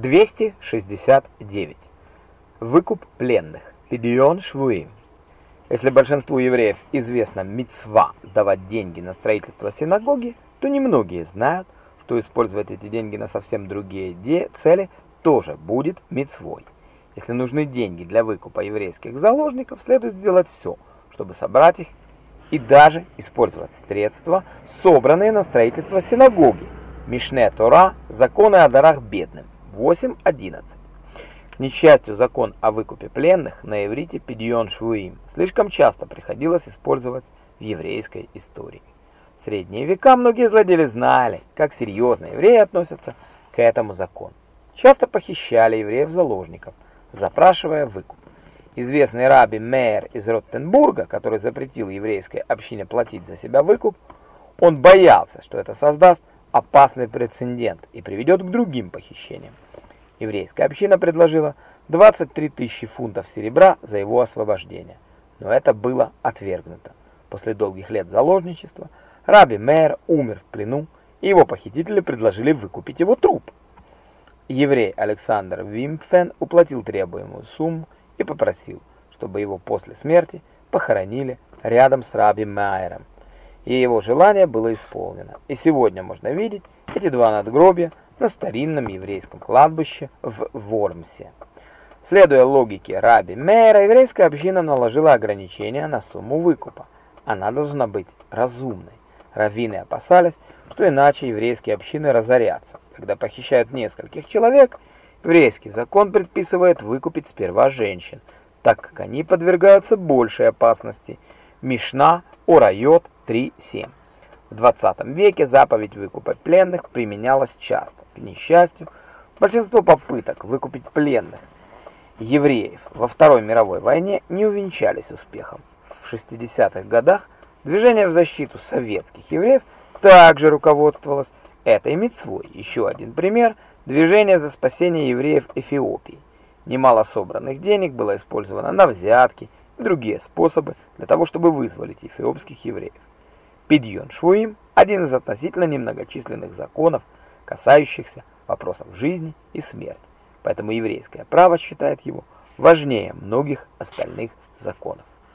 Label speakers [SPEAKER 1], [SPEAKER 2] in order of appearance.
[SPEAKER 1] 269. Выкуп пленных. Пидион швуим. Если большинству евреев известна мицва давать деньги на строительство синагоги, то немногие знают, что использовать эти деньги на совсем другие цели тоже будет мицвой. Если нужны деньги для выкупа еврейских заложников, следует сделать все, чтобы собрать их и даже использовать средства, собранные на строительство синагоги. Мишне Тора, законы о дарах бедным. 8.11. К несчастью, закон о выкупе пленных на иврите «пидьон швуим» слишком часто приходилось использовать в еврейской истории. В средние века многие злодеи знали, как серьезно евреи относятся к этому закону. Часто похищали евреев-заложников, запрашивая выкуп. Известный раби Мейер из Роттенбурга, который запретил еврейской общине платить за себя выкуп, он боялся, что это создаст опасный прецедент и приведет к другим похищениям. Еврейская община предложила 23 тысячи фунтов серебра за его освобождение, но это было отвергнуто. После долгих лет заложничества Раби Мейер умер в плену, и его похитители предложили выкупить его труп. Еврей Александр Вимпфен уплатил требуемую сумму и попросил, чтобы его после смерти похоронили рядом с Раби Мейером. И его желание было исполнено. И сегодня можно видеть эти два надгробия на старинном еврейском кладбище в Вормсе. Следуя логике Раби Мейра, еврейская община наложила ограничения на сумму выкупа. Она должна быть разумной. Раввины опасались, что иначе еврейские общины разорятся. Когда похищают нескольких человек, еврейский закон предписывает выкупить сперва женщин, так как они подвергаются большей опасности. Мишна Орайот 3.7 в 20 веке заповедь выкупа пленных применялась часто. К несчастью, большинство попыток выкупить пленных евреев во Второй мировой войне не увенчались успехом. В 60-х годах движение в защиту советских евреев также руководствовалось этой митцвой. Еще один пример – движение за спасение евреев Эфиопии. Немало собранных денег было использовано на взятки и другие способы для того, чтобы вызволить эфиопских евреев. Пидьон Швуим – один из относительно немногочисленных законов, касающихся вопросов жизни и смерти. Поэтому еврейское право считает его важнее многих остальных законов.